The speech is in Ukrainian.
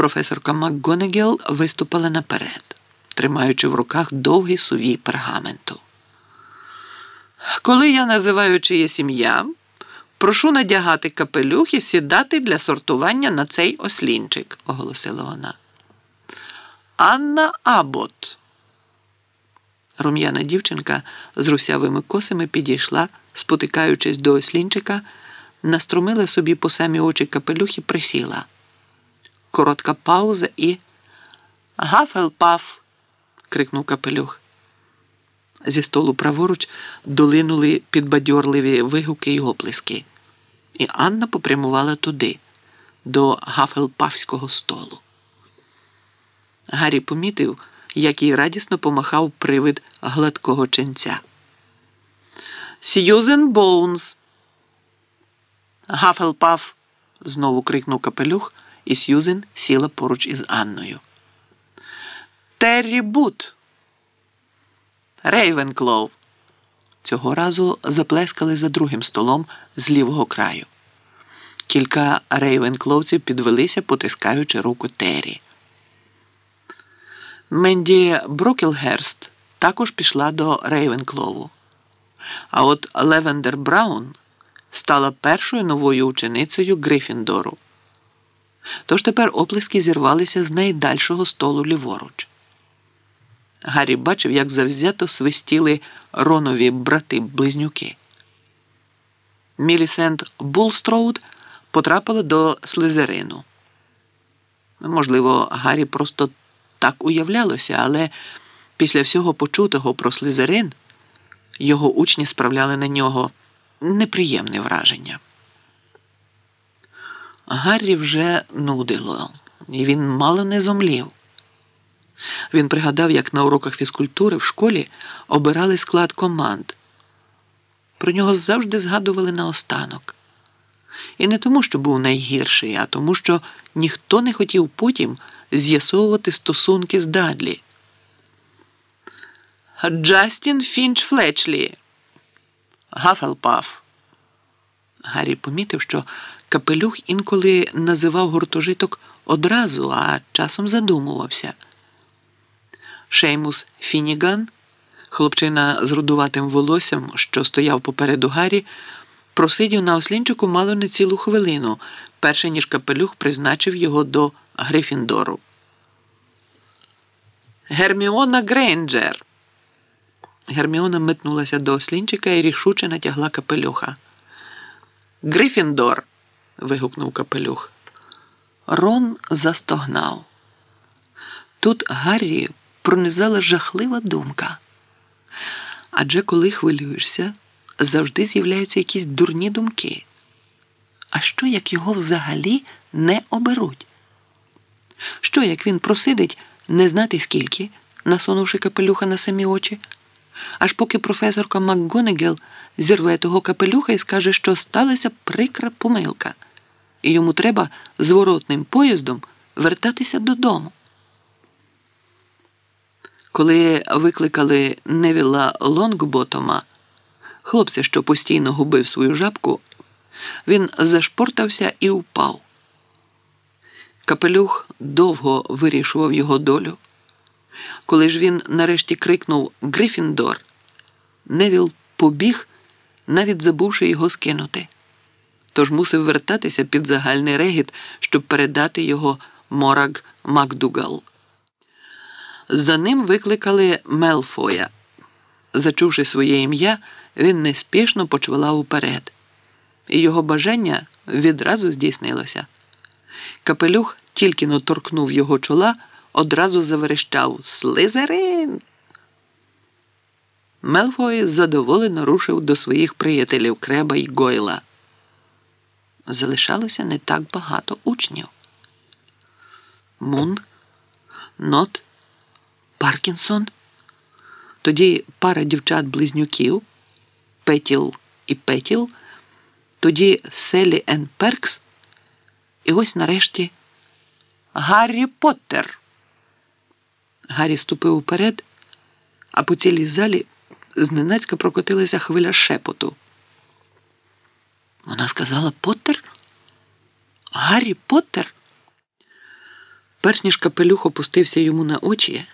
Професорка МакГонегел виступила наперед, тримаючи в руках довгий сувій пергаменту. Коли я називаю чиє сім'я, прошу надягати капелюх і сідати для сортування на цей ослінчик, оголосила вона. Анна Абот. Рум'яна дівчинка з русявими косами підійшла, спотикаючись до ослінчика, наструмила собі по самі очі капелюх і присіла. Коротка пауза і. Гафелпаф. крикнув капелюх. Зі столу праворуч долинули підбадьорливі вигуки й оплески, і Анна попрямувала туди, до гафелпафського столу. Гаррі помітив, як їй радісно помахав привид гладкого ченця. Сьюзен Боунс. Гафелпаф. знову крикнув капелюх, і Сьюзен сіла поруч із Анною. Террі Бут. Рейвенклов. Цього разу заплескали за другим столом з лівого краю. Кілька рейвенкловців підвелися, потискаючи руку Террі. Менді Броклгерст також пішла до Рейвенклову. А от Левендер Браун стала першою новою ученицею Грифіндору. Тож тепер оплески зірвалися з найдальшого столу ліворуч. Гаррі бачив, як завзято свистіли ронові брати-близнюки. Мілісент Булстроуд потрапила до слизерину. Можливо, Гаррі просто так уявлялося, але після всього почутого про слизерин його учні справляли на нього неприємне враження. Гаррі вже нудило, і він мало не зомлів. Він пригадав, як на уроках фізкультури в школі обирали склад команд. Про нього завжди згадували наостанок. І не тому, що був найгірший, а тому, що ніхто не хотів потім з'ясовувати стосунки з Дадлі. Джастін Фінч Флечлі. Гафелпаф. Гаррі помітив, що капелюх інколи називав гуртожиток одразу, а часом задумувався. Шеймус Фініган, хлопчина з рудуватим волоссям, що стояв попереду Гаррі, просидів на ослінчику мало не цілу хвилину, перше ніж капелюх призначив його до Грифіндору. Герміона Грейнджер. Герміона метнулася до ослінчика і рішуче натягла капелюха. Грифіндор. Вигукнув капелюх. Рон застогнав. Тут Гаррі пронизала жахлива думка. Адже коли хвилюєшся, завжди з'являються якісь дурні думки. А що, як його взагалі не оберуть? Що, як він просидить не знати скільки, насунувши капелюха на самі очі, аж поки професорка МакГонегел зірве того капелюха і скаже, що сталася прикра помилка, і йому треба зворотним поїздом вертатися додому. Коли викликали Невіла Лонгботома, хлопця, що постійно губив свою жабку, він зашпортався і впав. Капелюх довго вирішував його долю. Коли ж він нарешті крикнув Грифіндор, Невіл побіг, навіть забувши його скинути. Тож мусив вертатися під загальний регіт, щоб передати його Мораг Макдугал. За ним викликали Мелфоя. Зачувши своє ім'я, він неспішно почвалав уперед, і його бажання відразу здійснилося. Капелюх тільки но торкнув його чола, одразу заверещав Слизерин. Мелфой задоволено рушив до своїх приятелів Креба й Гойла. Залишалося не так багато учнів. Мун, Нот. Паркінсон. Тоді пара дівчат-близнюків Патіл і Патіл, тоді Саллі-Енн Перкс, і ось нарешті Гаррі Поттер. Гаррі ступив уперед, а по цілій залі зненацька прокотилася хвиля шепоту. Сказала Поттер? Гаррі Поттер? Перш ніж капелюх опустився йому на очі,